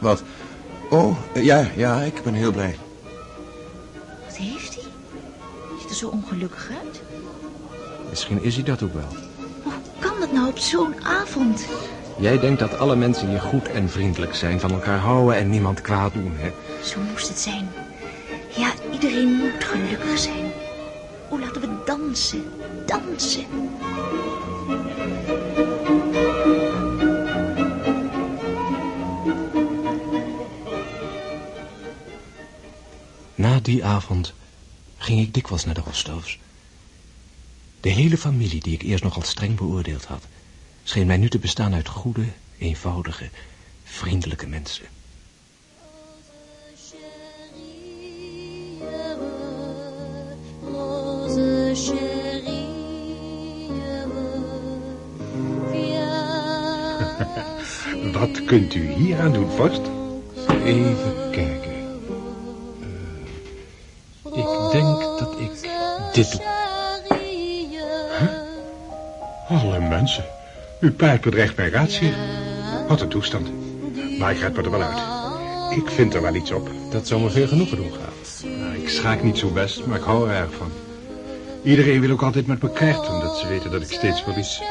Wat? Oh, ja, ja, ik ben heel blij. Wat heeft hij? Ziet er zo ongelukkig uit. Misschien is hij dat ook wel. Hoe kan dat nou op zo'n avond? Jij denkt dat alle mensen hier goed en vriendelijk zijn, van elkaar houden en niemand kwaad doen, hè? Zo moest het zijn. Ja, iedereen moet gelukkig zijn. Oh, laten we dansen. Dansen. Die avond ging ik dikwijls naar de Rostovs. De hele familie, die ik eerst nogal streng beoordeeld had, scheen mij nu te bestaan uit goede, eenvoudige, vriendelijke mensen. Wat kunt u hier aan doen, Vorst? Even kijken. Dit doe. Alle mensen. Uw paard bedreigt mijn ratio. Wat een toestand. Maar ik red me er wel uit. Ik vind er wel iets op. Dat zou me veel genoegen doen, graaf. Nou, ik schaak niet zo best, maar ik hou er erg van. Iedereen wil ook altijd met me krijgen, omdat ze weten dat ik steeds verlies.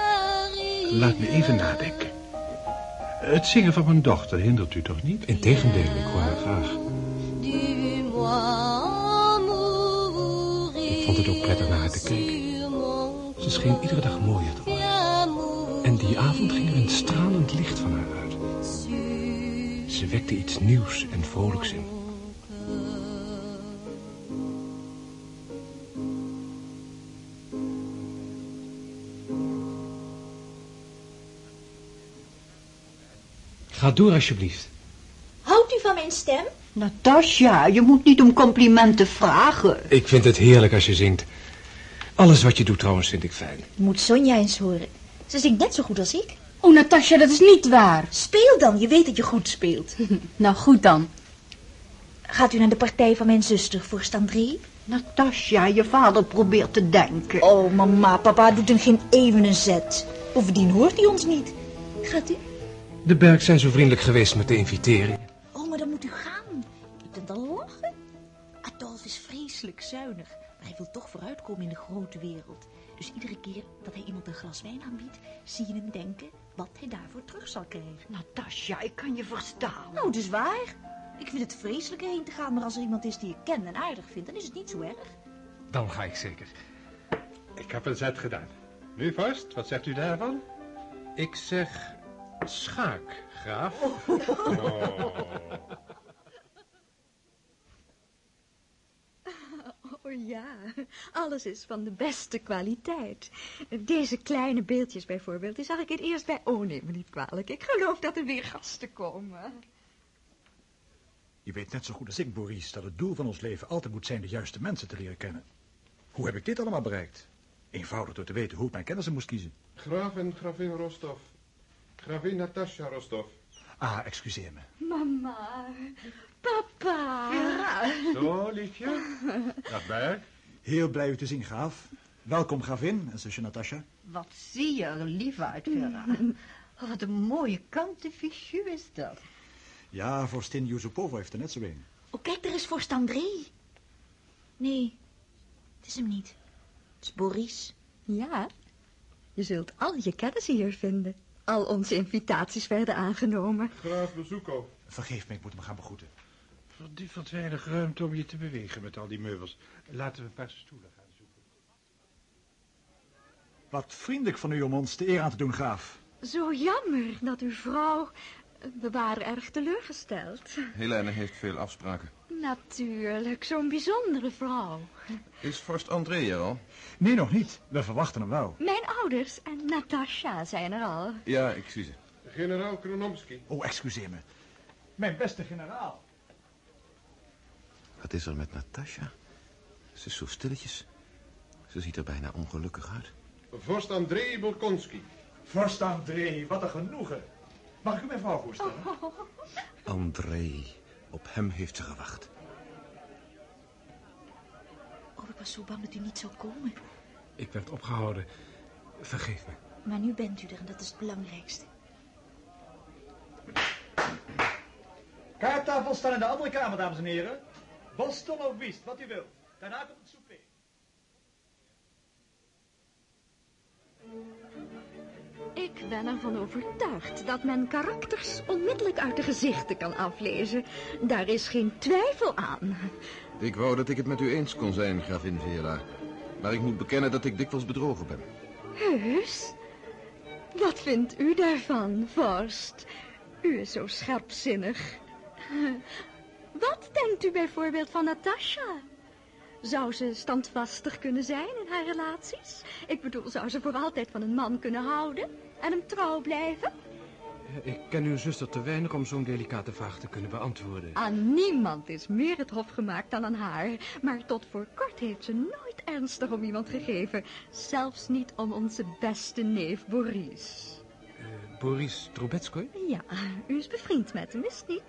Laat me even nadenken. Het zingen van mijn dochter hindert u toch niet? Integendeel, ik hoor haar graag. Vond het ook prettig naar haar te kijken. Ze scheen iedere dag mooier te worden. En die avond ging er een stralend licht van haar uit. Ze wekte iets nieuws en vrolijks in. Ga door, alsjeblieft. Houdt u van mijn stem? Natasja, je moet niet om complimenten vragen. Ik vind het heerlijk als je zingt. Alles wat je doet trouwens vind ik fijn. Moet Sonja eens horen. Ze zingt net zo goed als ik. Oh, Natasja, dat is niet waar. Speel dan, je weet dat je goed speelt. Nou, goed dan. Gaat u naar de partij van mijn zuster, vorst André? Natasja, je vader probeert te denken. Oh, mama, papa doet hem geen even een zet. Bovendien hoort hij ons niet. Gaat u? De Berg zijn zo vriendelijk geweest met de invitering. Vreselijk zuinig, maar hij wil toch vooruitkomen in de grote wereld. Dus iedere keer dat hij iemand een glas wijn aanbiedt, zie je hem denken wat hij daarvoor terug zal krijgen. Natasja, ik kan je verstaan. Nou, dus waar. Ik vind het vreselijk erheen te gaan, maar als er iemand is die ik ken en aardig vind, dan is het niet zo erg. Dan ga ik zeker. Ik heb een zet gedaan. Nu vast, wat zegt u daarvan? Ik zeg schaak, graaf. Oh ja, alles is van de beste kwaliteit. Deze kleine beeldjes bijvoorbeeld, die zag ik het eerst bij... Oh, neem me niet kwalijk. Ik geloof dat er weer gasten komen. Je weet net zo goed als ik, Boris, dat het doel van ons leven altijd moet zijn de juiste mensen te leren kennen. Hoe heb ik dit allemaal bereikt? Eenvoudig door te weten hoe ik mijn kennissen moest kiezen. Graaf en gravin Rostov. Gravin Natasja Rostov. Ah, excuseer me. Mama, papa. Zo, liefje. Dag, Berg. Heel blij u te zien, graaf. Welkom, gravin en zusje Natasja. Wat zie je er lief uit, Vera. Oh, wat een mooie kanten fichu is dat. Ja, vorstin Yusupova heeft er net zo een. Oh, kijk, er is vorst André. Nee, het is hem niet. Het is Boris. Ja, je zult al je kennis hier vinden. Al onze invitaties werden aangenomen. Graaf Bezoekov. Vergeef me, ik moet hem gaan begroeten. Verdiepend weinig ruimte om je te bewegen met al die meubels. Laten we een paar stoelen gaan zoeken. Wat vriendelijk van u om ons de eer aan te doen, graaf. Zo jammer dat uw vrouw... We waren erg teleurgesteld. Helene heeft veel afspraken. Natuurlijk, zo'n bijzondere vrouw. Is vorst André er al? Nee, nog niet. We verwachten hem wel. Mijn ouders en Natasja zijn er al. Ja, ik zie ze. Generaal Kronomski. Oh, excuseer me. Mijn beste generaal. Wat is er met Natasja? Ze is zo stilletjes. Ze ziet er bijna ongelukkig uit. Vorst André Bolkonski. Vorst André, wat een genoegen. Mag ik u mijn vrouw voorstellen? André. Op hem heeft ze gewacht. Oh, ik was zo bang dat u niet zou komen. Ik werd opgehouden. Vergeef me. Maar nu bent u er en dat is het belangrijkste. Kaarttafels staan in de andere kamer, dames en heren. Boston of Wiest, wat u wilt. Daarna komt het souper. Ik ben ervan overtuigd dat men karakters onmiddellijk uit de gezichten kan aflezen. Daar is geen twijfel aan. Ik wou dat ik het met u eens kon zijn, gravin Vera. Maar ik moet bekennen dat ik dikwijls bedrogen ben. Heus? Wat vindt u daarvan, Vorst? U is zo scherpzinnig. Wat denkt u bijvoorbeeld van Natasha? Zou ze standvastig kunnen zijn in haar relaties? Ik bedoel, zou ze voor altijd van een man kunnen houden en hem trouw blijven? Ik ken uw zuster te weinig om zo'n delicate vraag te kunnen beantwoorden. Aan niemand is meer het hof gemaakt dan aan haar. Maar tot voor kort heeft ze nooit ernstig om iemand gegeven. Zelfs niet om onze beste neef Boris. Uh, Boris Trubetskoy? Ja, u is bevriend met hem, is het niet?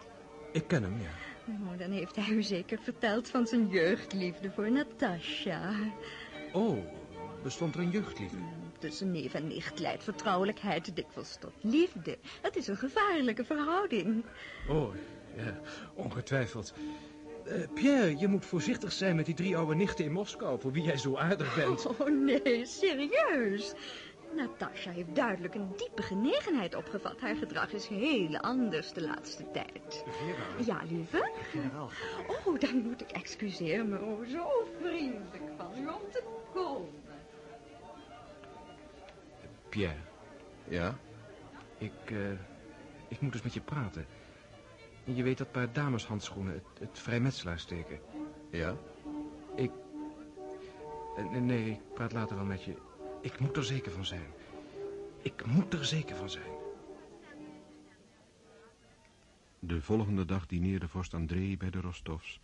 Ik ken hem, ja. Oh, dan heeft hij u zeker verteld van zijn jeugdliefde voor Natasha. Oh, bestond er een jeugdliefde? Tussen neef en nicht leidt vertrouwelijkheid dikwijls tot liefde. Het is een gevaarlijke verhouding. Oh, ja, ongetwijfeld. Uh, Pierre, je moet voorzichtig zijn met die drie oude nichten in Moskou... voor wie jij zo aardig bent. Oh, nee, serieus. Natasha heeft duidelijk een diepe genegenheid opgevat. Haar gedrag is heel anders de laatste tijd. Vera? Ja, lieve? Generaal. Oh, dan moet ik excuseer me. Oh, zo vriendelijk van u om te komen. Pierre. Ja? Ik, uh, ik moet eens met je praten. Je weet dat paar dameshandschoenen, het, het vrijmetselaarsteken. Ja? Ik... Nee, nee, ik praat later wel met je. Ik moet er zeker van zijn. Ik moet er zeker van zijn. De volgende dag dineerde vorst André bij de Rostovs...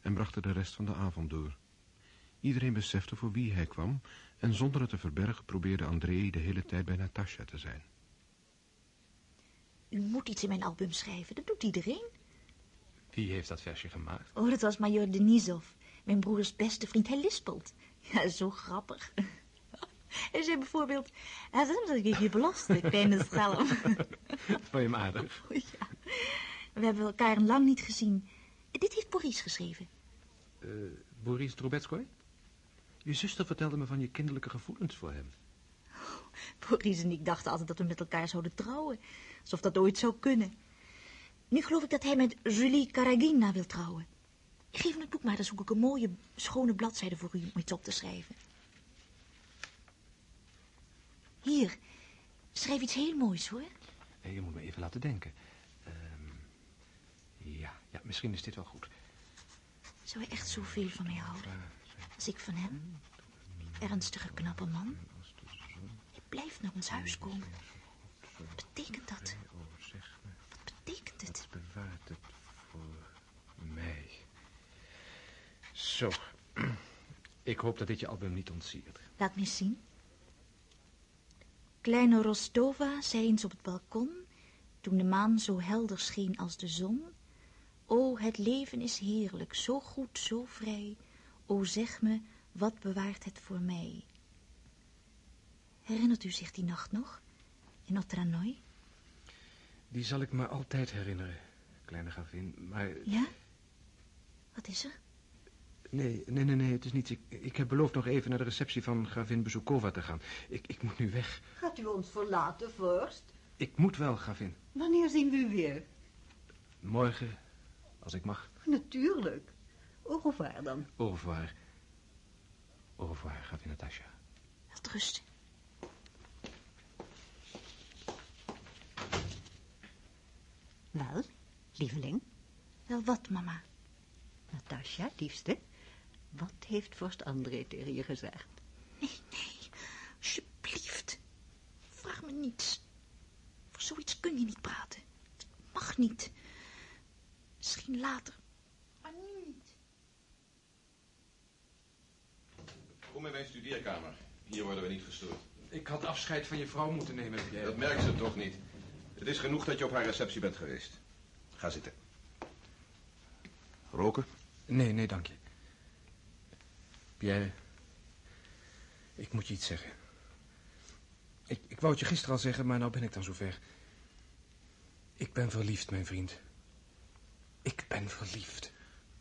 en bracht de rest van de avond door. Iedereen besefte voor wie hij kwam... en zonder het te verbergen probeerde André de hele tijd bij Natasja te zijn. U moet iets in mijn album schrijven, dat doet iedereen. Wie heeft dat versje gemaakt? Oh, dat was major Denisov, mijn broers beste vriend. Hij lispelt. Ja, zo grappig. Hij zei bijvoorbeeld... Dat ik je beloste, kleine schelm. Vond je hem aardig? Ja. We hebben elkaar lang niet gezien. Dit heeft Boris geschreven. Uh, Boris Trubetskoy? Je zuster vertelde me van je kinderlijke gevoelens voor hem. Oh, Boris en ik dachten altijd dat we met elkaar zouden trouwen. Alsof dat ooit zou kunnen. Nu geloof ik dat hij met Julie Karagina wil trouwen. Ik geef hem het boek maar, dan zoek ik een mooie, schone bladzijde voor u om iets op te schrijven. Hier, schrijf iets heel moois, hoor. Nee, je moet me even laten denken. Um, ja, ja, misschien is dit wel goed. Zou hij echt zoveel van mij houden? Als ik van hem? Ernstige, knappe man. Hij blijft naar ons huis komen. Wat betekent dat? Wat betekent het? bewaart het voor mij. Zo. Ik hoop dat dit je album niet ontsiert. Laat me eens zien. Kleine Rostova zei eens op het balkon, toen de maan zo helder scheen als de zon, O, het leven is heerlijk, zo goed, zo vrij, o zeg me, wat bewaart het voor mij? Herinnert u zich die nacht nog, in Otranoi? Die zal ik me altijd herinneren, kleine gravin, maar... Ja? Wat is er? Nee, nee, nee, nee, het is niets. Ik, ik heb beloofd nog even naar de receptie van gravin Bezukova te gaan. Ik, ik moet nu weg. Gaat u ons verlaten, vorst? Ik moet wel, gravin. Wanneer zien we u weer? Morgen, als ik mag. Natuurlijk. Au revoir dan. Au revoir. Au revoir, gravin Natasja. Wel rust. Wel, lieveling? Wel wat, mama? Natasja, liefste, wat heeft vorst André tegen je gezegd? Nee, nee, alsjeblieft. Vraag me niets. Voor zoiets kun je niet praten. Het mag niet. Misschien later, maar nu niet. Kom in mijn studeerkamer. Hier worden we niet gestoord. Ik had afscheid van je vrouw moeten nemen, Pierre. Dat merkt ze toch niet. Het is genoeg dat je op haar receptie bent geweest. Ga zitten. Roken? Nee, nee, dank je. Pierre, ik moet je iets zeggen. Ik, ik wou het je gisteren al zeggen, maar nou ben ik dan zover. Ik ben verliefd, mijn vriend. Ik ben verliefd.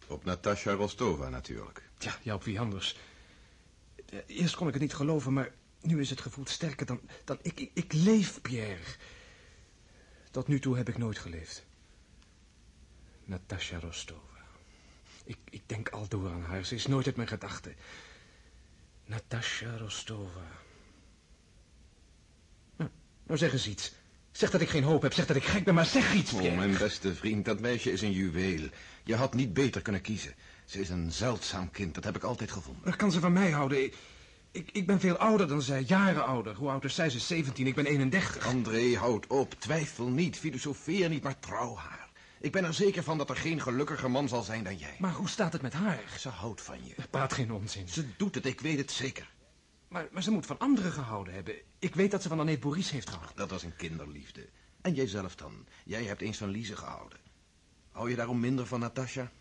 Op Natasha Rostova natuurlijk. Ja, ja, op wie anders. Eerst kon ik het niet geloven, maar nu is het gevoel sterker dan... dan ik, ik, ik leef, Pierre. Tot nu toe heb ik nooit geleefd. Natasha Rostova. Ik, ik denk al door aan haar. Ze is nooit uit mijn gedachten. Natasha Rostova. Nou, nou zeg eens iets. Zeg dat ik geen hoop heb. Zeg dat ik gek ben, maar zeg iets, Oh, Pierre. mijn beste vriend, dat meisje is een juweel. Je had niet beter kunnen kiezen. Ze is een zeldzaam kind, dat heb ik altijd gevonden. Dat kan ze van mij houden. Ik, ik, ik ben veel ouder dan zij, jaren ouder. Hoe oud is zij? Ze is 17, ik ben 31. André, houd op. Twijfel niet, filosofeer niet, maar trouw haar. Ik ben er zeker van dat er geen gelukkiger man zal zijn dan jij. Maar hoe staat het met haar? Ze houdt van je. Praat geen onzin. Ze doet het, ik weet het zeker. Maar, maar ze moet van anderen gehouden hebben. Ik weet dat ze van Anne Boris heeft gehouden. Dat was een kinderliefde. En jijzelf dan? Jij hebt eens van Lise gehouden. Hou je daarom minder van Natasha?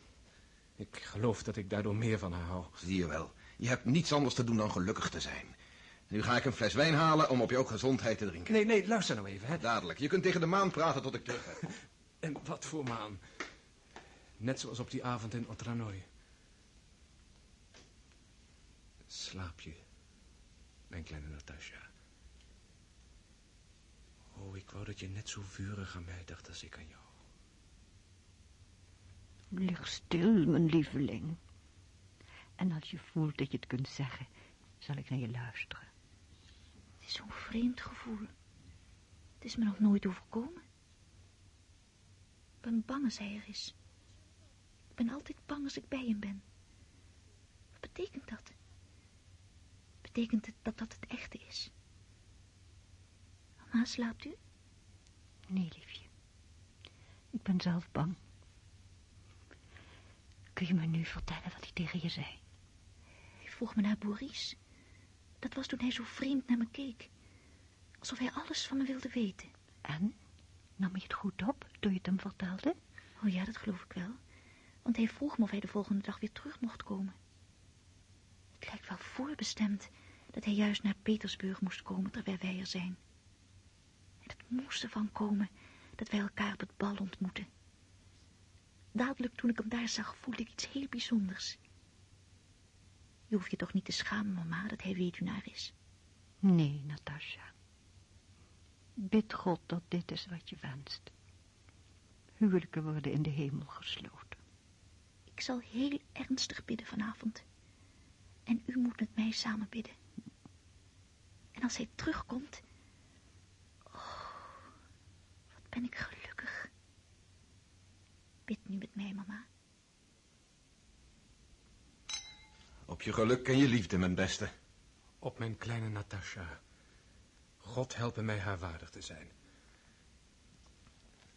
Ik geloof dat ik daardoor meer van haar hou. Zie je wel. Je hebt niets anders te doen dan gelukkig te zijn. Nu ga ik een fles wijn halen om op jouw gezondheid te drinken. Nee, nee, luister nou even. Hè. Dadelijk. Je kunt tegen de maan praten tot ik terug ben. En wat voor maan. Net zoals op die avond in Otranoy. Slaap je, mijn kleine Natasja. Oh, ik wou dat je net zo vurig aan mij dacht als ik aan jou. Lig stil, mijn lieveling. En als je voelt dat je het kunt zeggen, zal ik naar je luisteren. Het is zo'n vreemd gevoel. Het is me nog nooit overkomen. Ik ben bang als hij er is. Ik ben altijd bang als ik bij hem ben. Wat betekent dat? Betekent het dat dat het echte is? Mama, slaapt u? Nee, liefje. Ik ben zelf bang. Kun je me nu vertellen wat hij tegen je zei? Hij vroeg me naar Boris. Dat was toen hij zo vreemd naar me keek. Alsof hij alles van me wilde weten. En? Nam je het goed op toen je het hem vertelde? Oh ja, dat geloof ik wel. Want hij vroeg me of hij de volgende dag weer terug mocht komen. Het lijkt wel voorbestemd dat hij juist naar Petersburg moest komen terwijl wij er zijn. En het moest ervan komen dat wij elkaar op het bal ontmoeten. Dadelijk toen ik hem daar zag, voelde ik iets heel bijzonders. Je hoeft je toch niet te schamen, mama, dat hij weduwnaar is. Nee, Natasja. Bid God dat dit is wat je wenst. Huwelijken worden in de hemel gesloten. Ik zal heel ernstig bidden vanavond. En u moet met mij samen bidden. En als hij terugkomt... Oh, wat ben ik gelukkig. Bid nu met mij, mama. Op je geluk en je liefde, mijn beste. Op mijn kleine Natasja. God helpen mij haar waardig te zijn.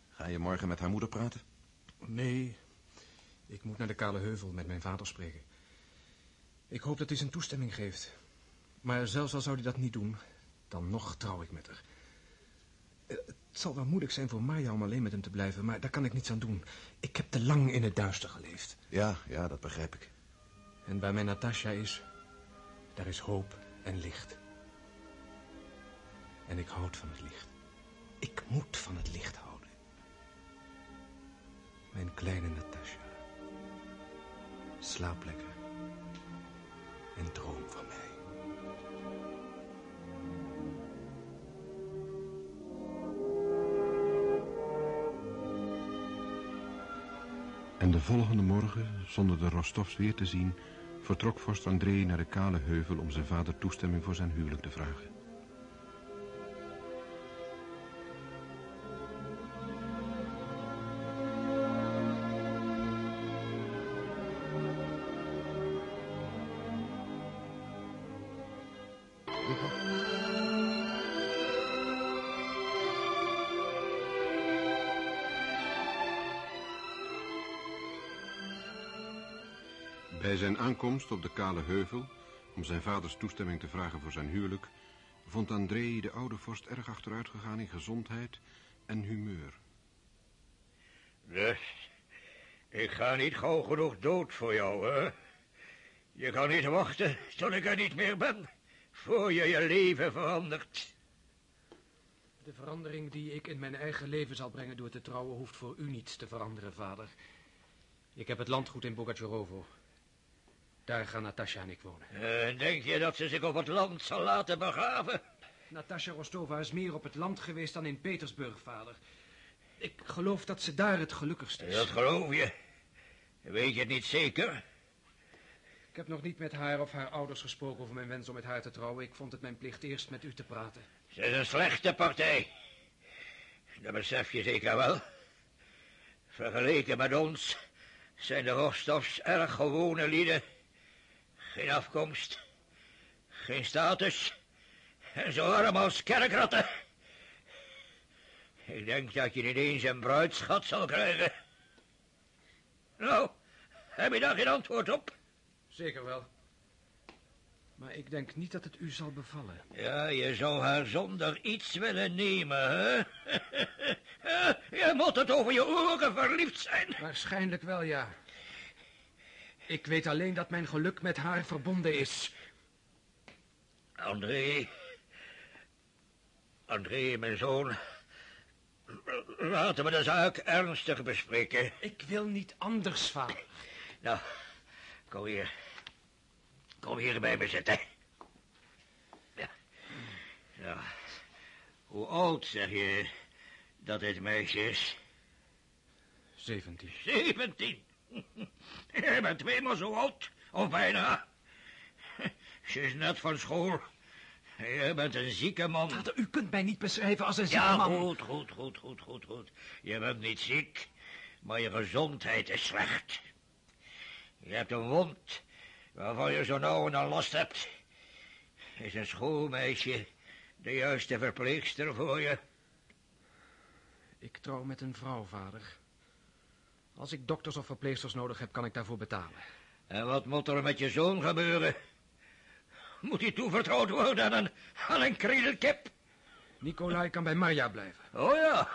Ga je morgen met haar moeder praten? Nee, ik moet naar de Kale Heuvel met mijn vader spreken. Ik hoop dat hij zijn toestemming geeft. Maar zelfs al zou hij dat niet doen, dan nog trouw ik met haar. Eh, Het zal wel moeilijk zijn voor Maya om alleen met hem te blijven, maar daar kan ik niets aan doen. Ik heb te lang in het duister geleefd. Ja, ja, dat begrijp ik. En waar mijn Natasja is, daar is hoop en licht. En ik houd van het licht. Ik moet van het licht houden. Mijn kleine Natasja. Slaap lekker. En droom van mij. En de volgende morgen, zonder de Rostovs weer te zien... vertrok vorst André naar de kale heuvel om zijn vader toestemming voor zijn huwelijk te vragen. Bij zijn aankomst op de kale heuvel, om zijn vaders toestemming te vragen voor zijn huwelijk, vond André de oude vorst erg achteruit gegaan in gezondheid en humeur. Dus, ik ga niet gauw genoeg dood voor jou, hè? Je kan niet wachten tot ik er niet meer ben, voor je je leven verandert. De verandering die ik in mijn eigen leven zal brengen door te trouwen... hoeft voor u niets te veranderen, vader. Ik heb het landgoed in Bogacherovo. Daar gaan Natasja en ik wonen. En denk je dat ze zich op het land zal laten begraven? Natasja Rostova is meer op het land geweest dan in Petersburg, vader. Ik geloof dat ze daar het gelukkigst is. Dat geloof je. Weet je het niet zeker? Ik heb nog niet met haar of haar ouders gesproken over mijn wens om met haar te trouwen. Ik vond het mijn plicht eerst met u te praten. Ze is een slechte partij. Dat besef je zeker wel. Vergeleken met ons zijn de Rostovs erg gewone lieden. Geen afkomst, geen status en zo arm als kerkratten. Ik denk dat je niet eens een bruidschat zal krijgen. Nou, heb je daar geen antwoord op? Zeker wel. Maar ik denk niet dat het u zal bevallen. Ja, je zou haar zonder iets willen nemen, hè? je moet het over je ogen verliefd zijn. Waarschijnlijk wel, ja. Ik weet alleen dat mijn geluk met haar verbonden is. André. André, mijn zoon. Laten we de zaak ernstig bespreken. Ik wil niet anders, vader. Nou, kom hier. Kom hier bij me zitten. Ja. Nou, hoe oud zeg je dat dit meisje is? Zeventien. Zeventien? Je bent tweemaal zo oud, of bijna. Ze is net van school. Je bent een zieke man. Vader, u kunt mij niet beschrijven als een zieke ja, man. goed, goed, goed, goed, goed, goed. Je bent niet ziek, maar je gezondheid is slecht. Je hebt een wond waarvan je zo nauw een last hebt. Is een schoolmeisje de juiste verpleegster voor je? Ik trouw met een vrouw, vader. Als ik dokters of verpleegsters nodig heb, kan ik daarvoor betalen. En wat moet er met je zoon gebeuren? Moet hij toevertrouwd worden aan een, aan een? Nicolai kan bij Marja blijven. Oh ja,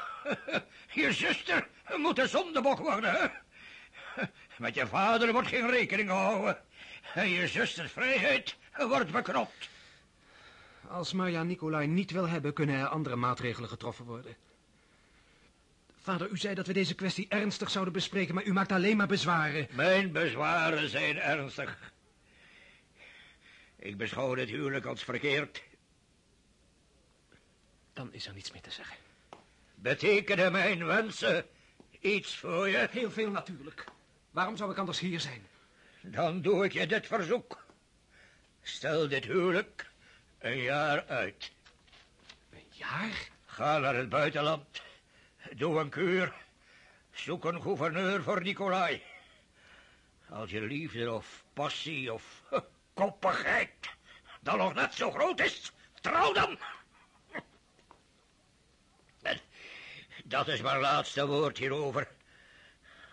je zuster moet een zondebok worden, hè? Met je vader wordt geen rekening gehouden. En je zusters vrijheid wordt beknopt. Als Marja Nicolai niet wil hebben, kunnen er andere maatregelen getroffen worden. Vader, u zei dat we deze kwestie ernstig zouden bespreken, maar u maakt alleen maar bezwaren. Mijn bezwaren zijn ernstig. Ik beschouw dit huwelijk als verkeerd. Dan is er niets meer te zeggen. Betekenen mijn wensen iets voor je? Heel veel natuurlijk. Waarom zou ik anders hier zijn? Dan doe ik je dit verzoek. Stel dit huwelijk een jaar uit. Een jaar? Ga naar het buitenland. Doe een kuur. Zoek een gouverneur voor Nicolai. Als je liefde of passie of koppigheid dan nog net zo groot is, trouw dan. En dat is mijn laatste woord hierover.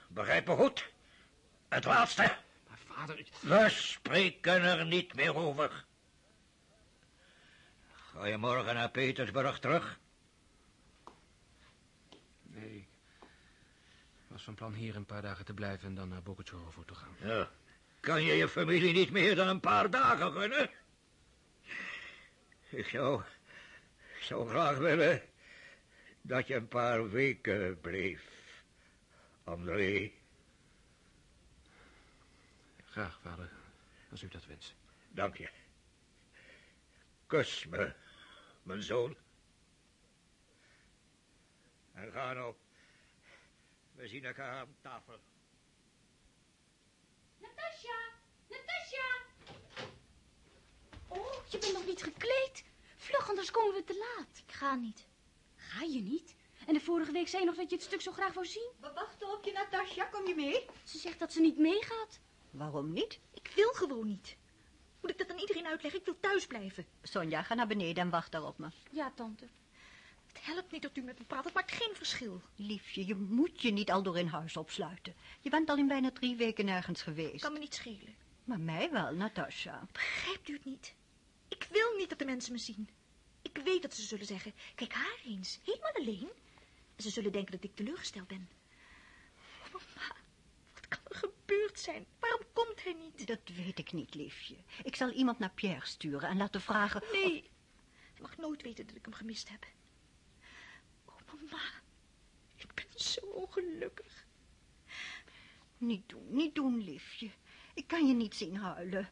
Begrijp me goed? Het laatste. Maar vader... We spreken er niet meer over. Ga je morgen naar Petersburg terug? Nee. Ik was van plan hier een paar dagen te blijven en dan naar Bogacherovo te gaan. Ja. Kan je je familie niet meer dan een paar dagen gunnen? Ik zou... Ik zou graag willen... dat je een paar weken bleef. André. Graag, vader. Als u dat wenst. Dank je. Kus me, mijn zoon. En ga nou. We zien elkaar aan tafel. Natasja! Natasja! Oh, je bent nog niet gekleed. Vlug, anders komen we te laat. Ik ga niet. Ga je niet? En de vorige week zei je nog dat je het stuk zo graag wou zien. We wachten op je, Natasja. Kom je mee? Ze zegt dat ze niet meegaat. Waarom niet? Ik wil gewoon niet. Moet ik dat aan iedereen uitleggen? Ik wil thuis blijven. Sonja, ga naar beneden en wacht daar op me. Ja, tante. Het helpt niet dat u met me praat. Het maakt geen verschil. Liefje, je moet je niet al door in huis opsluiten. Je bent al in bijna drie weken nergens geweest. Kan me niet schelen. Maar mij wel, Natasja. Begrijpt u het niet? Ik wil niet dat de mensen me zien. Ik weet dat ze zullen zeggen, kijk haar eens, helemaal alleen. En ze zullen denken dat ik teleurgesteld ben. Oh, mama, wat kan er gebeurd zijn? Waarom komt hij niet? Dat weet ik niet, liefje. Ik zal iemand naar Pierre sturen en laten vragen... Nee, hij mag nooit weten dat ik hem gemist heb. Oh, mama, ik ben zo ongelukkig. Niet doen, niet doen, liefje. Ik kan je niet zien huilen.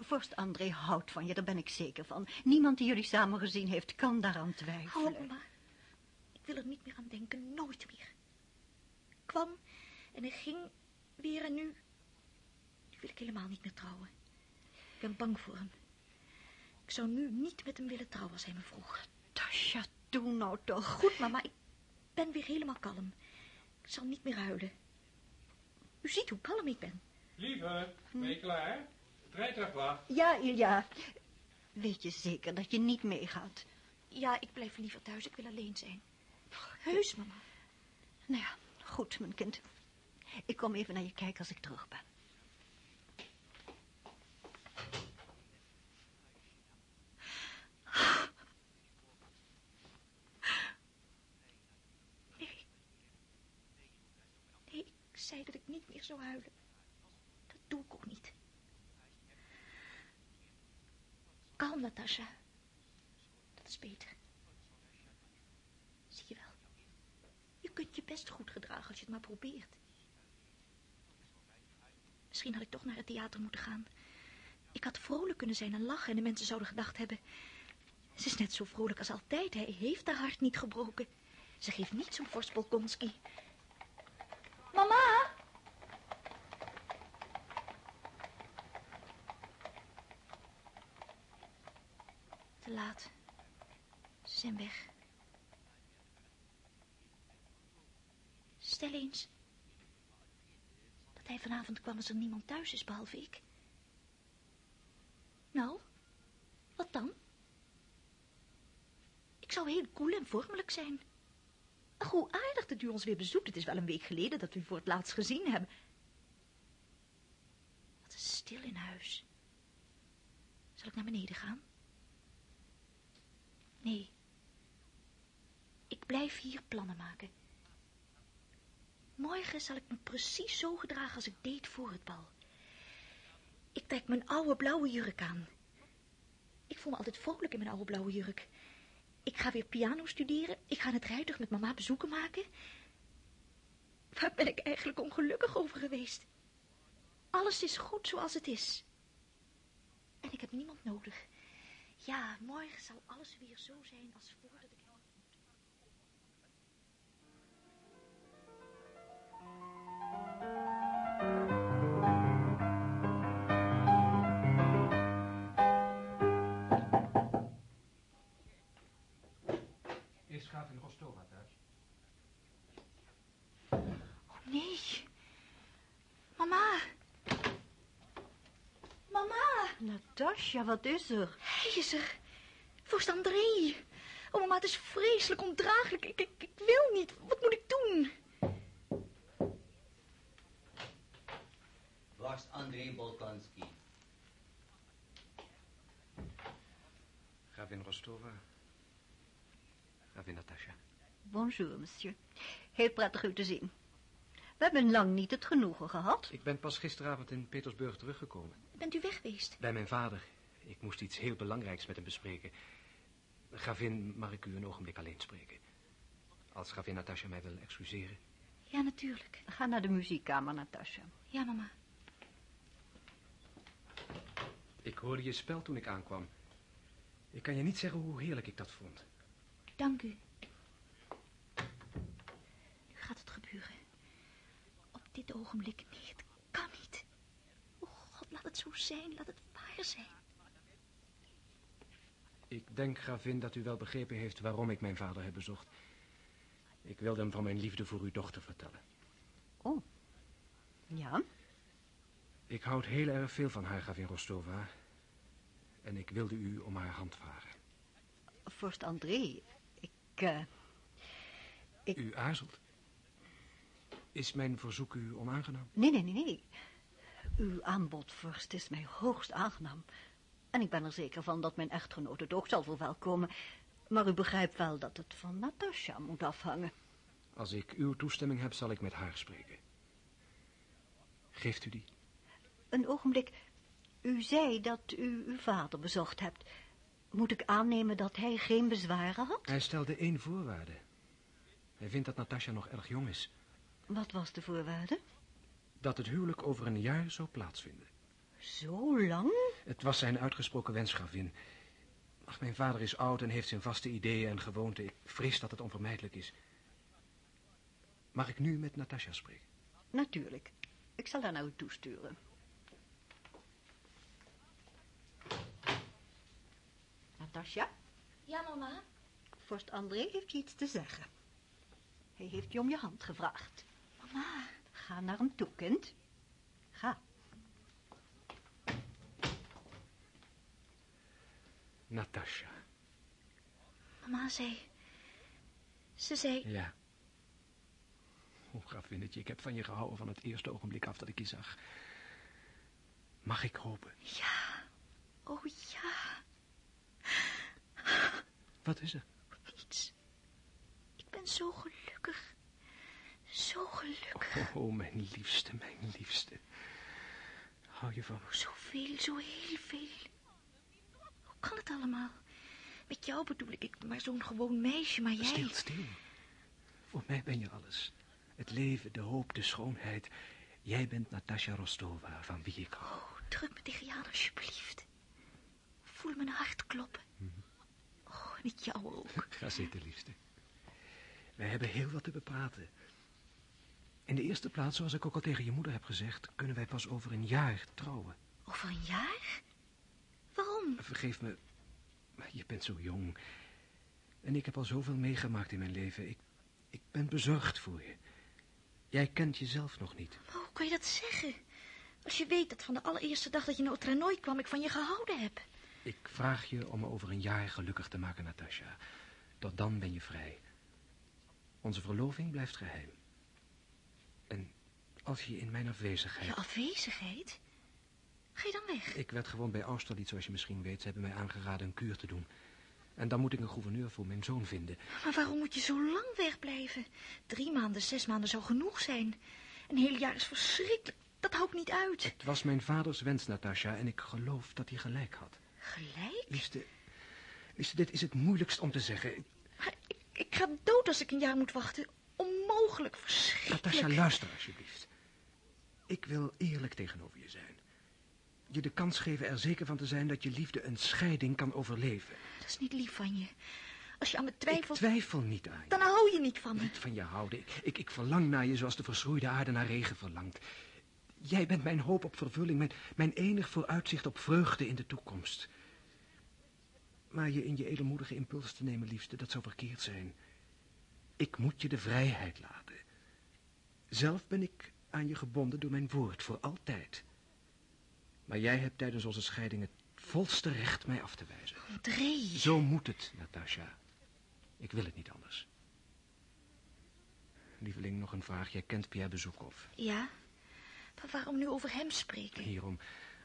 Vorst André houdt van je, daar ben ik zeker van. Niemand die jullie samen gezien heeft, kan daaraan twijfelen. Hou op, mama. Ik wil er niet meer aan denken, nooit meer. Ik kwam en hij ging weer en nu... Nu wil ik helemaal niet meer trouwen. Ik ben bang voor hem. Ik zou nu niet met hem willen trouwen als hij me vroeg. Tasja, doe nou toch. Goed, mama, ik ben weer helemaal kalm. Ik zal niet meer huilen. U ziet hoe kalm ik ben. Lieve, ben je klaar? Het rijtuig wacht. Ja, Ilja. Weet je zeker dat je niet meegaat? Ja, ik blijf liever thuis. Ik wil alleen zijn. Heus, mama. Nou ja, goed, mijn kind. Ik kom even naar je kijken als ik terug ben. Nee. Nee, ik zei dat ik niet meer zou. Dat doe ik ook niet. Kalm, Natasha. Dat is beter. Zie je wel. Je kunt je best goed gedragen als je het maar probeert. Misschien had ik toch naar het theater moeten gaan. Ik had vrolijk kunnen zijn en lachen en de mensen zouden gedacht hebben... Ze is net zo vrolijk als altijd. Hij heeft haar hart niet gebroken. Ze geeft niet om vorst Bolkonski. Mama! Te laat. Ze zijn weg. Stel eens dat hij vanavond kwam als er niemand thuis is behalve ik. Nou, wat dan? Ik zou heel koel en vormelijk zijn. Ach, hoe aardig dat u ons weer bezoekt. Het is wel een week geleden dat we u voor het laatst gezien hebben. Wat is stil in huis. Zal ik naar beneden gaan? Nee. Ik blijf hier plannen maken. Morgen zal ik me precies zo gedragen als ik deed voor het bal. Ik trek mijn oude blauwe jurk aan. Ik voel me altijd vrolijk in mijn oude blauwe jurk. Ik ga weer piano studeren. Ik ga het rijtuig met mama bezoeken maken. Waar ben ik eigenlijk ongelukkig over geweest? Alles is goed zoals het is. En ik heb niemand nodig. Ja, morgen zal alles weer zo zijn als voordat Is gravin Rostova thuis? Oh, nee. Mama. Mama. Natasja, wat is er? Hij is er. Vorst André. Oh, mama, het is vreselijk ondraaglijk. Ik, ik, ik wil niet. Wat moet ik doen? Vorst André Bolkonski. Gravin Rostova. Gravin Natasja. Bonjour, monsieur. Heel prettig u te zien. We hebben lang niet het genoegen gehad. Ik ben pas gisteravond in Petersburg teruggekomen. Bent u weg geweest? Bij mijn vader. Ik moest iets heel belangrijks met hem bespreken. Gravin, mag ik u een ogenblik alleen spreken? Als gravin Natasja mij wil excuseren. Ja, natuurlijk. Ga naar de muziekkamer, Natasja. Ja, mama. Ik hoorde je spel toen ik aankwam. Ik kan je niet zeggen hoe heerlijk ik dat vond. Dank u. Nu gaat het gebeuren. Op dit ogenblik. Nee, het kan niet. Oh God, laat het zo zijn. Laat het waar zijn. Ik denk, gravin, dat u wel begrepen heeft waarom ik mijn vader heb bezocht. Ik wilde hem van mijn liefde voor uw dochter vertellen. Oh. Ja? Ik houd heel erg veel van haar, gravin Rostova. En ik wilde u om haar hand vragen. Vorst André, ik, uh, ik... U aarzelt. Is mijn verzoek u onaangenaam? Nee, nee, nee, nee. Uw aanbod, vorst, is mij hoogst aangenaam. En ik ben er zeker van dat mijn echtgenoot het ook zal verwelkomen. Maar u begrijpt wel dat het van Natasja moet afhangen. Als ik uw toestemming heb, zal ik met haar spreken. Geeft u die? Een ogenblik. U zei dat u uw vader bezocht hebt. Moet ik aannemen dat hij geen bezwaren had? Hij stelde één voorwaarde. Hij vindt dat Natasja nog erg jong is. Wat was de voorwaarde? dat het huwelijk over een jaar zou plaatsvinden. Zo lang? Het was zijn uitgesproken wens, gravin. Ach, mijn vader is oud en heeft zijn vaste ideeën en gewoonten. Ik vrees dat het onvermijdelijk is. Mag ik nu met Natasja spreken? Natuurlijk. Ik zal haar naar u toesturen. Natasja? Ja, mama? Vorst André heeft je iets te zeggen. Hij heeft je om je hand gevraagd. Mama. Ga naar hem toe, kind. Ga. Natasja. Mama zei... Ze zei... Ja. O, gravinnetje, ik heb van je gehouden van het eerste ogenblik af dat ik je zag. Mag ik hopen? Ja. Oh, ja. Wat is er? Niets. Ik ben zo gelukkig. Zo gelukkig. Oh, oh, mijn liefste, mijn liefste. Hou je van me? Zoveel, zo heel veel. Hoe kan het allemaal? Met jou bedoel ik, ik ben maar zo'n gewoon meisje, maar jij... Stil, stil. Voor mij ben je alles. Het leven, de hoop, de schoonheid. Jij bent Natasja Rostova, van wie ik hou. Oh, druk me tegen je aan, alsjeblieft. Voel mijn hart kloppen. En ik jou ook. Ga zitten, liefste. Wij hebben heel wat te bepraten. In de eerste plaats, zoals ik ook al tegen je moeder heb gezegd... kunnen wij pas over een jaar trouwen. Over een jaar? Waarom? Vergeef me, je bent zo jong. En ik heb al zoveel meegemaakt in mijn leven. Ik, ik ben bezorgd voor je. Jij kent jezelf nog niet. Maar hoe kan je dat zeggen? Als je weet dat van de allereerste dag dat je naar Otranooi kwam... ik van je gehouden heb. Ik vraag je om me over een jaar gelukkig te maken, Natasja. Tot dan ben je vrij. Onze verloving blijft geheim. En als je in mijn afwezigheid... Je afwezigheid? Ga je dan weg? Ik werd gewoon bij Austerlitz, zoals je misschien weet. Ze hebben mij aangeraden een kuur te doen. En dan moet ik een gouverneur voor mijn zoon vinden. Maar waarom moet je zo lang wegblijven? Drie maanden, zes maanden zou genoeg zijn. Een heel jaar is verschrikkelijk. Dat hou ik niet uit. Het was mijn vaders wens, Natasja, en ik geloof dat hij gelijk had. Gelijk? Liefste, liefste, dit is het moeilijkst om te zeggen. Maar ik, ik ga dood als ik een jaar moet wachten. Onmogelijk, verschrikkelijk. Natasja, luister alsjeblieft. Ik wil eerlijk tegenover je zijn. Je de kans geven er zeker van te zijn dat je liefde een scheiding kan overleven. Dat is niet lief van je. Als je aan me twijfelt... Ik twijfel niet aan je. Dan hou je niet van me. Niet van je houden. Ik, ik, ik verlang naar je zoals de verschroeide aarde naar regen verlangt. Jij bent mijn hoop op vervulling, mijn, mijn enig vooruitzicht op vreugde in de toekomst. Maar je in je edelmoedige impuls te nemen, liefste, dat zou verkeerd zijn. Ik moet je de vrijheid laten. Zelf ben ik aan je gebonden door mijn woord, voor altijd. Maar jij hebt tijdens onze scheiding het volste recht mij af te wijzen. André. Zo moet het, Natasja. Ik wil het niet anders. Lieveling, nog een vraag. Jij kent Pierre Bezoekhoff. Ja, maar waarom nu over hem spreken? Hierom.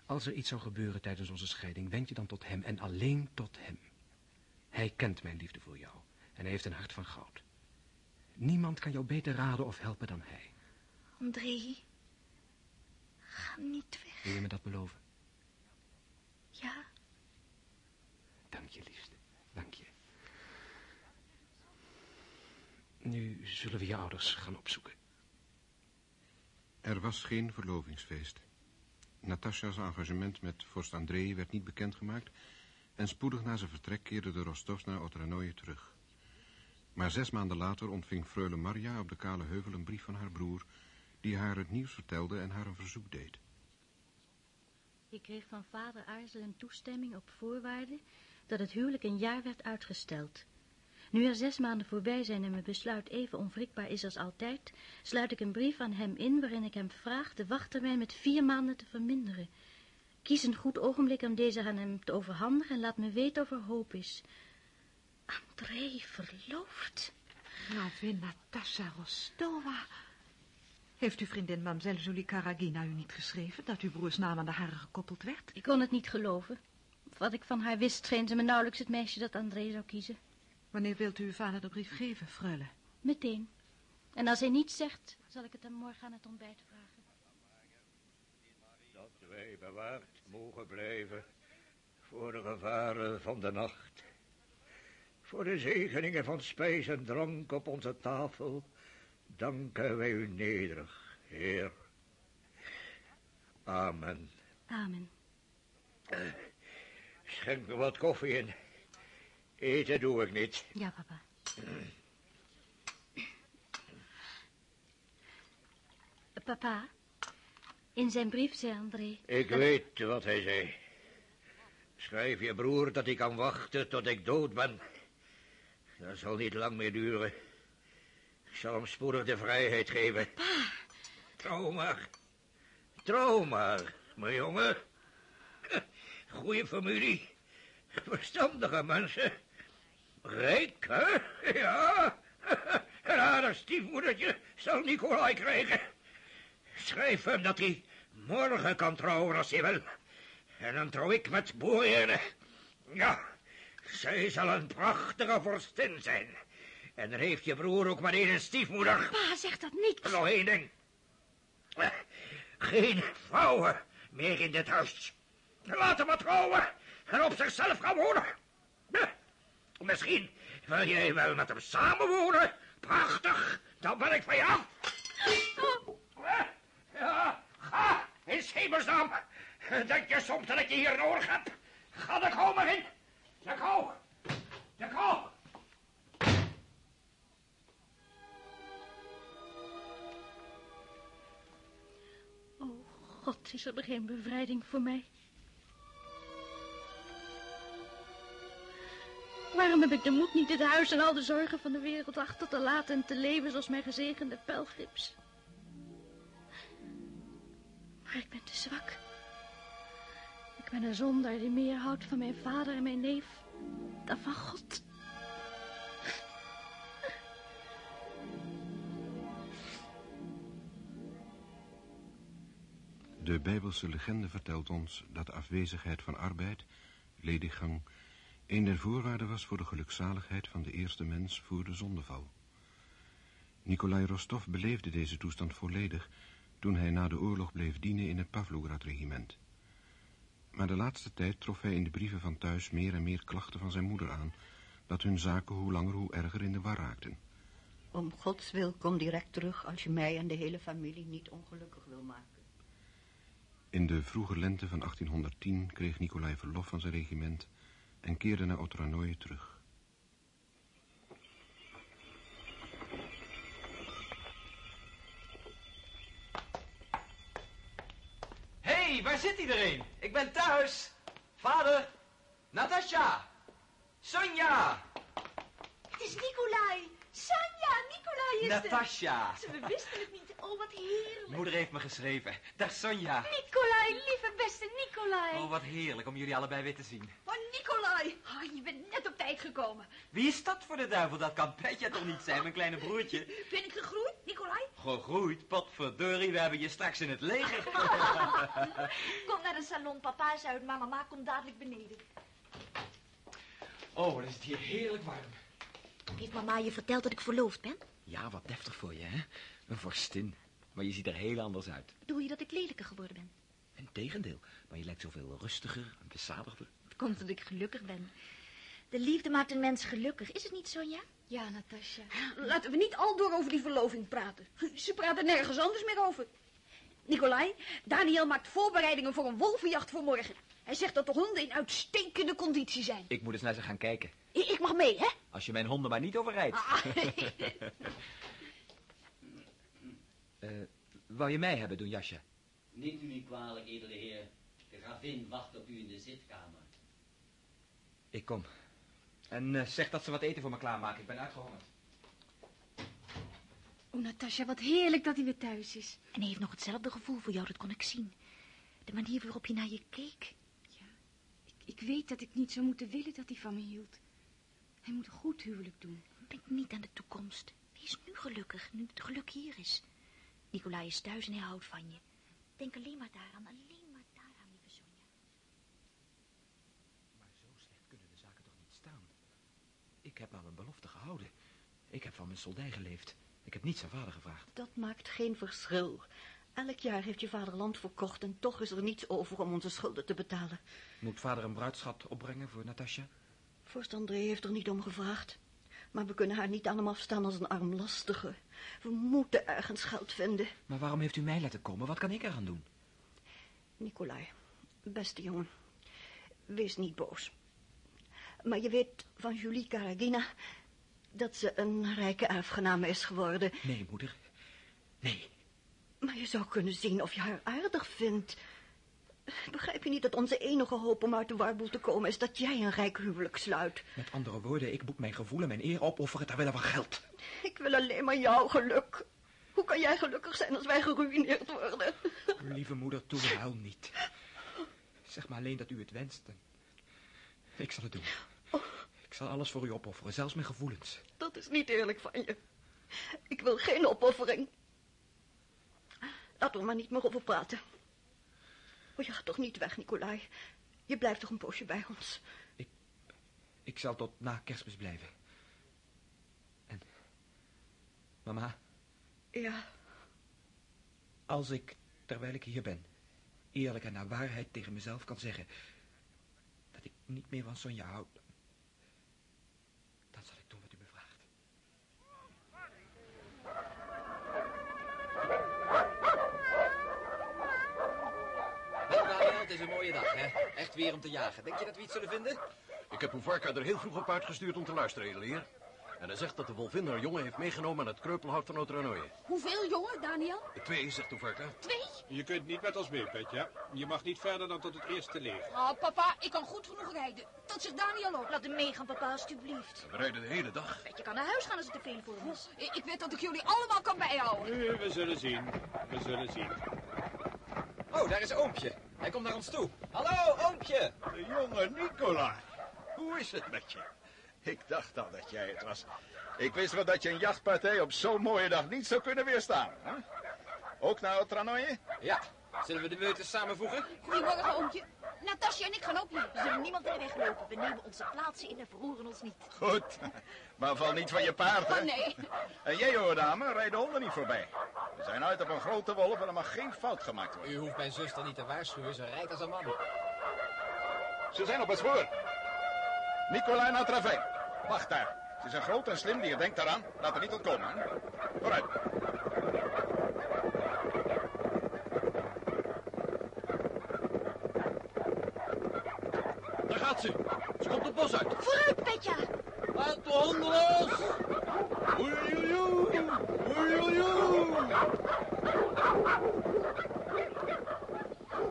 Als er iets zou gebeuren tijdens onze scheiding, wend je dan tot hem en alleen tot hem. Hij kent mijn liefde voor jou en hij heeft een hart van goud. Niemand kan jou beter raden of helpen dan hij. André, ga niet weg. Wil je me dat beloven? Ja. Dank je, liefste. Dank je. Nu zullen we je ouders gaan opzoeken. Er was geen verlovingsfeest. Natasja's engagement met vorst André werd niet bekendgemaakt... en spoedig na zijn vertrek keerden de Rostovs naar Otranoje terug. Maar zes maanden later ontving freule Marja op de Kale Heuvel een brief van haar broer... die haar het nieuws vertelde en haar een verzoek deed. Ik kreeg van vader Aarzel een toestemming op voorwaarde dat het huwelijk een jaar werd uitgesteld. Nu er zes maanden voorbij zijn en mijn besluit even onwrikbaar is als altijd, sluit ik een brief aan hem in waarin ik hem vraag de wachttermijn met vier maanden te verminderen. Kies een goed ogenblik om deze aan hem te overhandigen en laat me weten of er hoop is. André, verloofd. Gravin Natasha Rostova. Heeft uw vriendin Mamselle Julie Karagina u niet geschreven dat uw broers naam aan de hare gekoppeld werd? Ik kon het niet geloven. Wat ik van haar wist, scheen ze me nauwelijks het meisje dat André zou kiezen. Wanneer wilt u uw vader de brief geven, freule? Meteen. En als hij niets zegt, zal ik het hem morgen aan het ontbijt vragen. Dat wij bewaard mogen blijven voor de gevaren van de nacht. Voor de zegeningen van spijs en drank op onze tafel danken wij u nederig, Heer. Amen. Amen. Schenk me wat koffie in. Eten doe ik niet. Ja, papa. Papa, in zijn brief zei André... Ik weet wat hij zei. Schrijf je broer dat hij kan wachten tot ik dood ben. Dat zal niet lang meer duren. Ik zal hem spoedig de vrijheid geven. Pa. Trouw maar. Trouw maar, mijn jongen. Goeie familie. Verstandige mensen. Rijk, hè? Ja. Een aardig stiefmoedertje zal Nicolai krijgen. Schrijf hem dat hij morgen kan trouwen als hij wil. En dan trouw ik met Boeien. Ja, zij zal een prachtige vorstin zijn. En dan heeft je broer ook maar één stiefmoeder. Pa, zeg dat niet. Nog één ding. Geen vrouwen meer in dit huis. Laat hem maar trouwen en op zichzelf gaan wonen. Misschien wil jij wel met hem samenwonen. Prachtig, dan ben ik van af. Ja, ga, in hemelsnaam. Denk je soms dat ik je hier nodig heb? Ga de maar in. De kou. De kou. Oh, God, is er geen bevrijding voor mij? Waarom heb ik de moed niet het huis en al de zorgen van de wereld achter te laten en te leven zoals mijn gezegende pelgrims? Maar ik ben te zwak. Ik ben een zondaar die meer houdt van mijn vader en mijn neef dan van God. De Bijbelse legende vertelt ons dat de afwezigheid van arbeid, lediggang, een der voorwaarden was voor de gelukzaligheid van de eerste mens voor de zondeval. Nikolai Rostov beleefde deze toestand volledig toen hij na de oorlog bleef dienen in het Pavlograd-regiment. Maar de laatste tijd trof hij in de brieven van thuis meer en meer klachten van zijn moeder aan, dat hun zaken hoe langer hoe erger in de war raakten. Om Gods wil kom direct terug als je mij en de hele familie niet ongelukkig wil maken. In de vroege lente van 1810 kreeg Nikolai verlof van zijn regiment en keerde naar Otranoje terug. Hé, hey, waar zit iedereen? Ik ben thuis. Vader, Natasja, Sonja. Het is Nicolai. Sanja, Nicolai is. Natasja. Ze, We wisten het niet. Oh, wat heerlijk. Moeder heeft me geschreven. Dag Sonja. Nicolai, lieve beste Nicolai. Oh, wat heerlijk om jullie allebei weer te zien. Oh, Nicolai. Oh, je bent net op tijd gekomen. Wie is dat voor de duivel? Dat kan Petja toch niet zijn, mijn kleine broertje? Ben ik gegroeid, Nicolai? Gegroeid? Potverdorie, we hebben je straks in het leger. Kom naar de salon. Papa is uit, maar mama komt dadelijk beneden. Oh, wat is het hier heerlijk warm. Heeft mama je verteld dat ik verloofd ben? Ja, wat deftig voor je, hè? Een vorstin. Maar je ziet er heel anders uit. Bedoel je dat ik lelijker geworden ben? Integendeel, maar je lijkt zoveel rustiger en bezadigder. Het komt dat ik gelukkig ben. De liefde maakt een mens gelukkig. Is het niet, Sonja? Ja, Natasja. Laten we niet al door over die verloving praten. Ze praten nergens anders meer over. Nicolai, Daniel maakt voorbereidingen voor een wolvenjacht voor morgen. Hij zegt dat de honden in uitstekende conditie zijn. Ik moet eens naar ze gaan kijken. I- Ik mag mee, hè? Als je mijn honden maar niet overrijdt. Ah. Eh, wou je mij hebben doen, jasje? Neemt u niet kwalijk, edele heer. De gravin wacht op u in de zitkamer. Ik kom. En eh, zeg dat ze wat eten voor me klaarmaken. Ik ben uitgehongerd. Oh, Natasja, wat heerlijk dat hij weer thuis is. En hij heeft nog hetzelfde gevoel voor jou, dat kon ik zien. De manier waarop je naar je keek. Ik weet dat ik niet zou moeten willen dat hij van me hield. Hij moet een goed huwelijk doen. Denk niet aan de toekomst. Wees nu gelukkig, nu het geluk hier is. Nicolai is thuis en hij houdt van je. Denk alleen maar daaraan, alleen maar daaraan, lieve Sonja. Maar zo slecht kunnen de zaken toch niet staan? Ik heb aan mijn belofte gehouden. Ik heb van mijn soldij geleefd. Ik heb niets aan vader gevraagd. Dat maakt geen verschil. Elk jaar heeft je vader land verkocht en toch is er niets over om onze schulden te betalen. Moet vader een bruidschat opbrengen voor Natasja? Vorst André heeft er niet om gevraagd. Maar we kunnen haar niet aan hem afstaan als een armlastige. We moeten ergens geld vinden. Maar waarom heeft u mij laten komen? Wat kan ik eraan doen? Nicolai, beste jongen, wees niet boos. Maar je weet van Julie Karagina dat ze een rijke erfgename is geworden. Nee, moeder. Nee. Maar je zou kunnen zien of je haar aardig vindt. Begrijp je niet dat onze enige hoop om uit de warboel te komen is dat jij een rijk huwelijk sluit? Met andere woorden, ik moet mijn gevoel en mijn eer opofferen ter wille van geld. Ik wil alleen maar jouw geluk. Hoe kan jij gelukkig zijn als wij geruïneerd worden? Lieve moeder, toe huil niet. Zeg maar alleen dat u het wenst. en Ik zal het doen. Ik zal alles voor u opofferen, zelfs mijn gevoelens. Dat is niet eerlijk van je. Ik wil geen opoffering. Laten we maar niet meer over praten. Oh, je gaat toch niet weg, Nicolai? Je blijft toch een poosje bij ons? Ik zal tot na kerstmis blijven. En... Mama, Ja, als ik, terwijl ik hier ben, eerlijk en naar waarheid tegen mezelf kan zeggen... dat ik niet meer van Sonja houd... dan zal ik doen wat u me vraagt. Wel, Daniel, het is een mooie dag, hè? Echt weer om te jagen. Denk je dat we iets zullen vinden? Ik heb Uvarka er heel vroeg op uitgestuurd om te luisteren, edelheer. En hij zegt dat de wolvin haar jongen heeft meegenomen aan het kreupelhout van Otranoje. Hoeveel jongen, Daniel? Twee, zegt Uvarka. Twee? Je kunt niet met ons mee, Petja. Je mag niet verder dan tot het eerste leger. Oh, papa, ik kan goed genoeg rijden. Dat zegt Daniel ook. Laat hem meegaan, papa, alstublieft. We rijden de hele dag. Je kan naar huis gaan als het te veel voor hem is. Ik, ik weet dat ik jullie allemaal kan bijhouden. Nu, we zullen zien. We zullen zien. Oh, daar is Oompje. Hij komt naar ons toe. Hallo, Oompje. De jonge Nicola. Hoe is het met je? Ik dacht al dat jij het was. Ik wist wel dat je een jachtpartij op zo'n mooie dag niet zou kunnen weerstaan. Hè? Ook naar Otranoje? Ja. Zullen we de meutes samenvoegen? Goedemorgen, oompje. Natasja en ik gaan ook mee. We zullen niemand in de weg lopen. We nemen onze plaatsen in en verroeren ons niet. Goed. Maar val niet van je paard, hè? Oh, nee. En jij, hoor, dame, rijd de honden niet voorbij. We zijn uit op een grote wolf en er mag geen fout gemaakt worden. U hoeft mijn zuster niet te waarschuwen, ze rijdt als een man. Ze zijn op het spoor. Nicolai naar Travijn. Wacht daar. Het is een groot en slim dier. Denk daaraan. Laat er niet ontkomen, hè? Vooruit. Daar gaat ze. Ze komt het bos uit. Vooruit, Petja! Laat de honden los. Oei, oei, oei. Oei, oei, oei.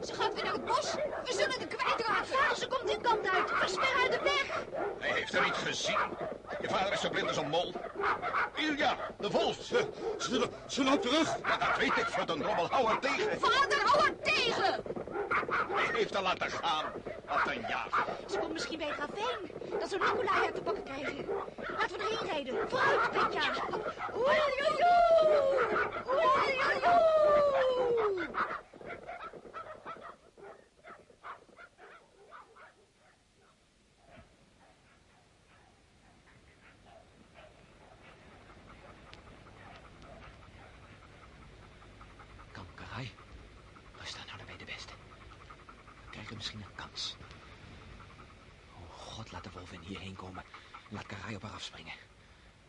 Ze gaat weer naar het bos. We zullen de kwijtraken. Vader, ze komt die kant uit. Versper haar de weg. Hij heeft er niet gezien. Je vader is zo blind als een mol. Ilja, de wolf. Ze, ze, ze loopt terug. Ja, dat weet ik, voor de drommel. Hou haar tegen. Vader, hou haar tegen! Heeft haar laten gaan. Wat een jager. Ze komt misschien bij Ravijn. Dan zou Nicolai haar te pakken krijgen. Laten we erheen rijden. Vooruit, Petja. Oei, oei, oei. Kom, Karai. We staan nou bij de beste. We krijgen misschien een kans. Oh, God, laat de wolven hierheen komen. Karai op haar afspringen.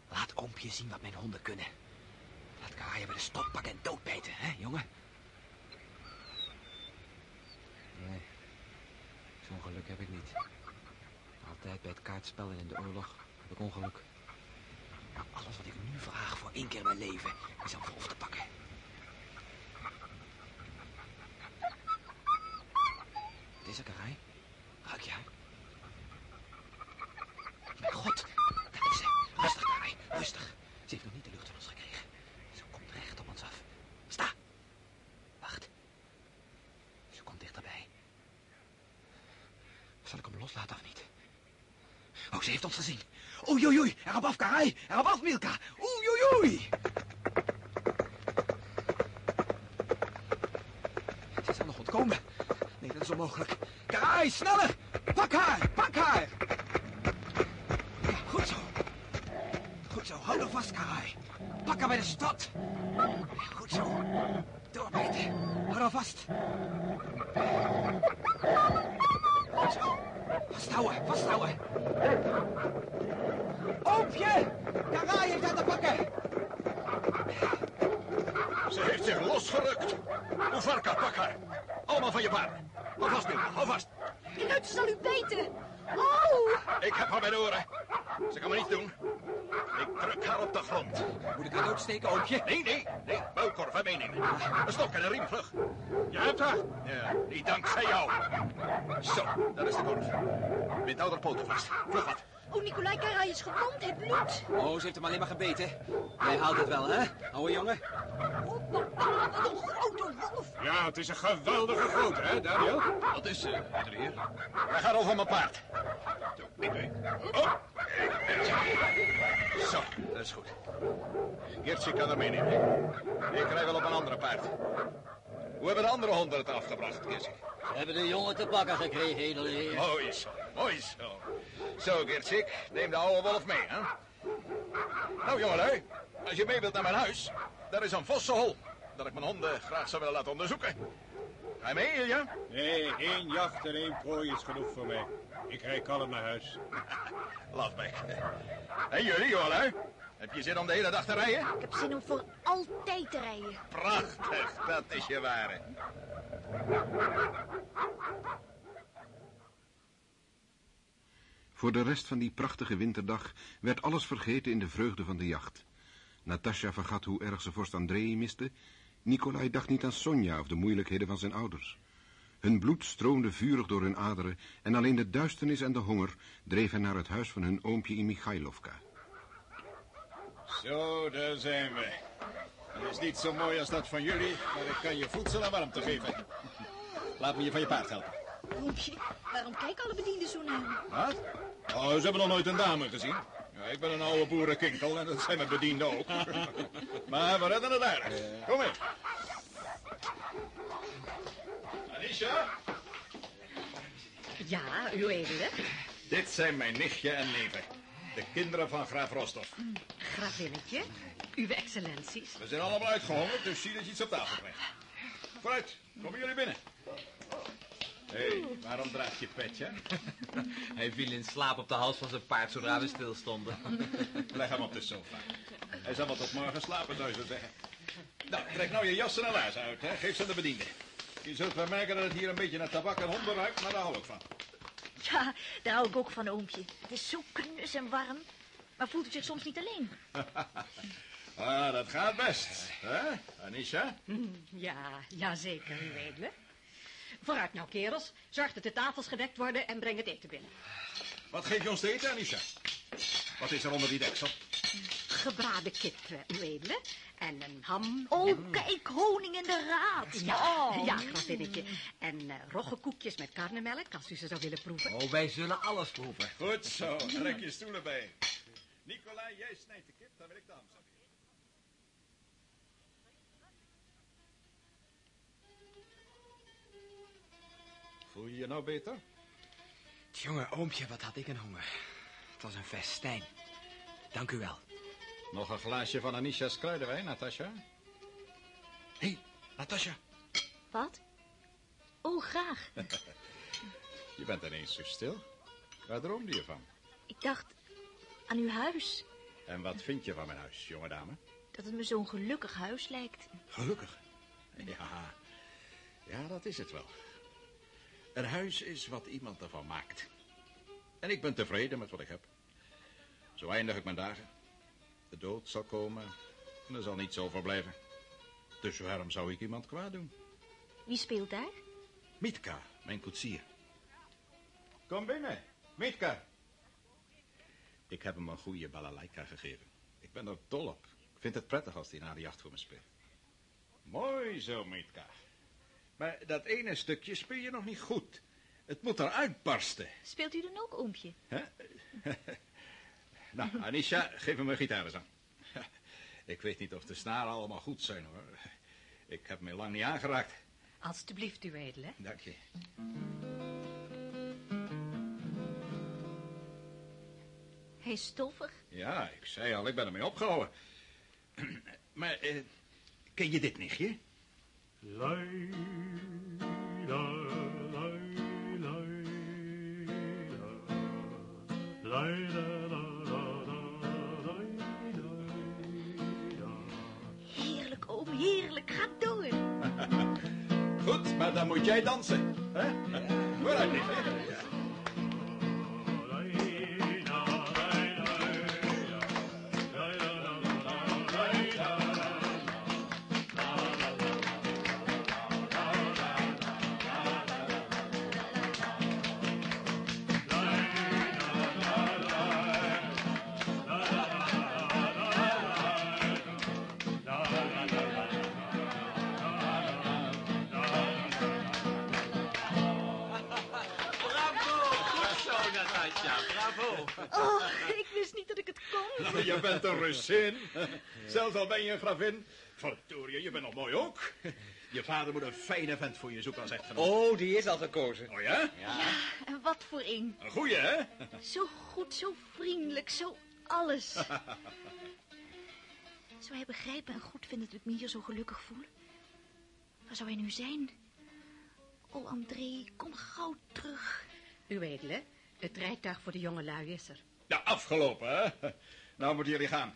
Laat oompje zien wat mijn honden kunnen. Laat Karai bij de strop pakken en doodbijten, hè, jongen? Nee, zo'n geluk heb ik niet. Altijd bij het kaartspel en in de oorlog heb ik ongeluk. Nou, alles wat ik nu vraag voor één keer in mijn leven is een wolf te pakken. Wat is er, Karai? Ruik je haar? Mijn god, daar is ze. Rustig, Karai, rustig. Ze heeft nog niet de lucht van ons gekregen. Ze komt recht op ons af. Sta. Wacht. Ze komt dichterbij. Zal ik hem loslaten of niet? Oh, ze heeft ons gezien. Oei, oei, oei. Erop af, Karai. Erop af, Milka. Oei, oei, oei. Ze zal nog ontkomen. Nee, dat is onmogelijk. Karai, sneller. Pak haar, pak haar. Goed zo. Goed zo, hou er vast, Karai. Pak haar bij de. Ja, goed zo. Doorbijten. Hou er vast. Goed zo. Vasthouden, vasthouden. Oompje! Karai heeft haar te pakken. Ze heeft zich losgerukt. Uvarka, pak haar. Allemaal van je paard. Hou vast, Milka, hou vast. Knut zal u bijten. Oh! Ik heb haar bij de oren. Ze kan me niet doen. Ik druk haar op de grond. Moet ik haar doodsteken, oompje? Nee, nee, nee. Muilkorf meenemen. Een stok en een riem vlug. Je hebt haar. Ja, die dankzij jou. Zo, dat is de korf. Bind ouder poten vast. Vlug wat. Oh, Nicolai Karai is gewond, hij bloedt. Oh, ze heeft hem alleen maar gebeten. Jij haalt het wel, hè, ouwe jongen? Oh, papa, wat een grote wolf. Ja, het is een geweldige grote, hè, Daniel? Dat is, eh, iedere heer. Hij gaat over mijn paard. Zo, ik weet. Oh. Zo, dat is goed. Geertje kan er meenemen. Ik rij wel op een andere paard. Hoe hebben de andere honden het afgebracht, Geertje? We hebben de jongen te pakken gekregen, edele heer. Mooi zo, mooi zo. Zo, Geertje, neem de oude wolf mee, hè? Nou, jongelui, als je mee wilt naar mijn huis, daar is een vossenhol. Dat ik mijn honden graag zou willen laten onderzoeken. Ga je mee, Ilja? Nee, één jacht en één prooi is genoeg voor mij. Ik rijd kalm naar huis. Lafbek. En jullie, jongelui? Heb je zin om de hele dag te rijden? Ik heb zin om voor altijd te rijden. Prachtig, dat is je ware. Voor de rest van die prachtige winterdag werd alles vergeten in de vreugde van de jacht. Natasja vergat hoe erg ze vorst Andrei miste. Nikolai dacht niet aan Sonja of de moeilijkheden van zijn ouders. Hun bloed stroomde vurig door hun aderen en alleen de duisternis en de honger dreef hen naar het huis van hun oompje in Michailovka. Zo, daar zijn we. Het is niet zo mooi als dat van jullie, maar ik kan je voedsel en warmte geven. Laat me je van je paard helpen. Oompje, waarom kijken alle bedienden zo naar me? Wat? Oh, ze hebben nog nooit een dame gezien. Ja, ik ben een oude boerenkinkel en dat zijn mijn bedienden ook. maar we redden het aardig. Kom mee. Anisha, Ja, uw edele. dit zijn mijn nichtje en neven. De kinderen van graaf Rostov. Gravinnetje, uw excellenties. We zijn allemaal uitgehongerd, dus zie dat je iets op tafel krijgt. Vooruit, komen jullie binnen. Hé, hey, waarom draag je petje? Hij viel in slaap op de hals van zijn paard zodra we stilstonden. Leg hem op de sofa. Hij zal wel tot morgen slapen, zou je zo zeggen. Nou, trek nou je jas en laarzen uit, hè. Geef ze aan de bediende. Je zult wel merken dat het hier een beetje naar tabak en honden ruikt, maar daar hou ik van. Ja, daar hou ik ook van, oompje. Het is zo knus en warm. Maar voelt u zich soms niet alleen? ah, dat gaat best. Hè, Anisha? Ja, ja zeker, uw edele. Vooruit nou, kerels. Zorg dat de tafels gedekt worden en breng het eten binnen. Wat geef je ons te eten, Anisha? Wat is er onder die deksel? Gebraden kip, uw edele. En een ham. Oh, en- kijk, honing in de raad. Ja, Oh. ja, gravinnetje. En eh roggekoekjes met karnemelk, als u ze zou willen proeven. Oh, wij zullen alles proeven. Goed zo, trek je stoelen bij. Nicolai, jij snijdt de kip, dan wil ik de ham serveren. Voel je je nou beter? Jongen, oompje, wat had ik een honger. Het was een festijn. Dank u wel. Nog een glaasje van Anisha's kruidenwijn, Natasha? Hé, hey, Natasha. Wat? Oh, graag. Je bent ineens zo stil. Waar droomde je van? Ik dacht aan uw huis. En wat vind je van mijn huis, jonge dame? Dat het me zo'n gelukkig huis lijkt. Gelukkig. Ja, ja, dat is het wel. Een huis is wat iemand ervan maakt. En ik ben tevreden met wat ik heb. Zo eindig ik mijn dagen. De dood zal komen en er zal niets overblijven. Dus waarom zou ik iemand kwaad doen? Wie speelt daar? Mitka, mijn koetsier. Kom binnen, Mitka. Ik heb hem een goede balalaika gegeven. Ik ben er dol op. Ik vind het prettig als hij na de jacht voor me speelt. Mooi zo, Mitka. Maar dat ene stukje speel je nog niet goed. Het moet eruit barsten. Speelt u dan ook, oompje? Hè? nou, Anisha, geef hem een gitaar eens aan. Ik weet niet of de snaren allemaal goed zijn, hoor. Ik heb me lang niet aangeraakt. Alsjeblieft, uw edele. Dank je. Hij is stoffig. Ja, ik zei al, ik ben ermee opgehouden. Maar, eh, ken je dit nichtje? Lai, la, lai, lai, la. Lai, la, la, la, la, lai, lai, la. Heerlijk, oom, heerlijk. Ga door. Goed, maar dan moet jij dansen. Hè? Vooruit, liefje. Russin. Zelfs al ben je een gravin. Verdorie, je bent nog mooi ook. Je vader moet een fijne vent voor je zoeken als echtgenoot. Oh, die is al gekozen. Oh ja? Ja, en wat voor een. Een goeie, hè? Zo goed, zo vriendelijk, zo alles. Zou hij begrijpen en goed vinden dat ik me hier zo gelukkig voel? Waar zou hij nu zijn? Oh, André, kom gauw terug. Uw edele, het rijtuig voor de jonge lui is er. Ja, afgelopen, hè? Nou moeten jullie gaan.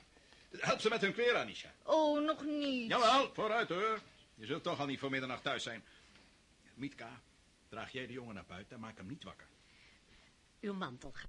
Help ze met hun kleren, Anisha. Oh, nog niet. Jawel, vooruit hoor. Je zult toch al niet voor middernacht thuis zijn. Mietka, draag jij de jongen naar buiten en maak hem niet wakker. Uw mantel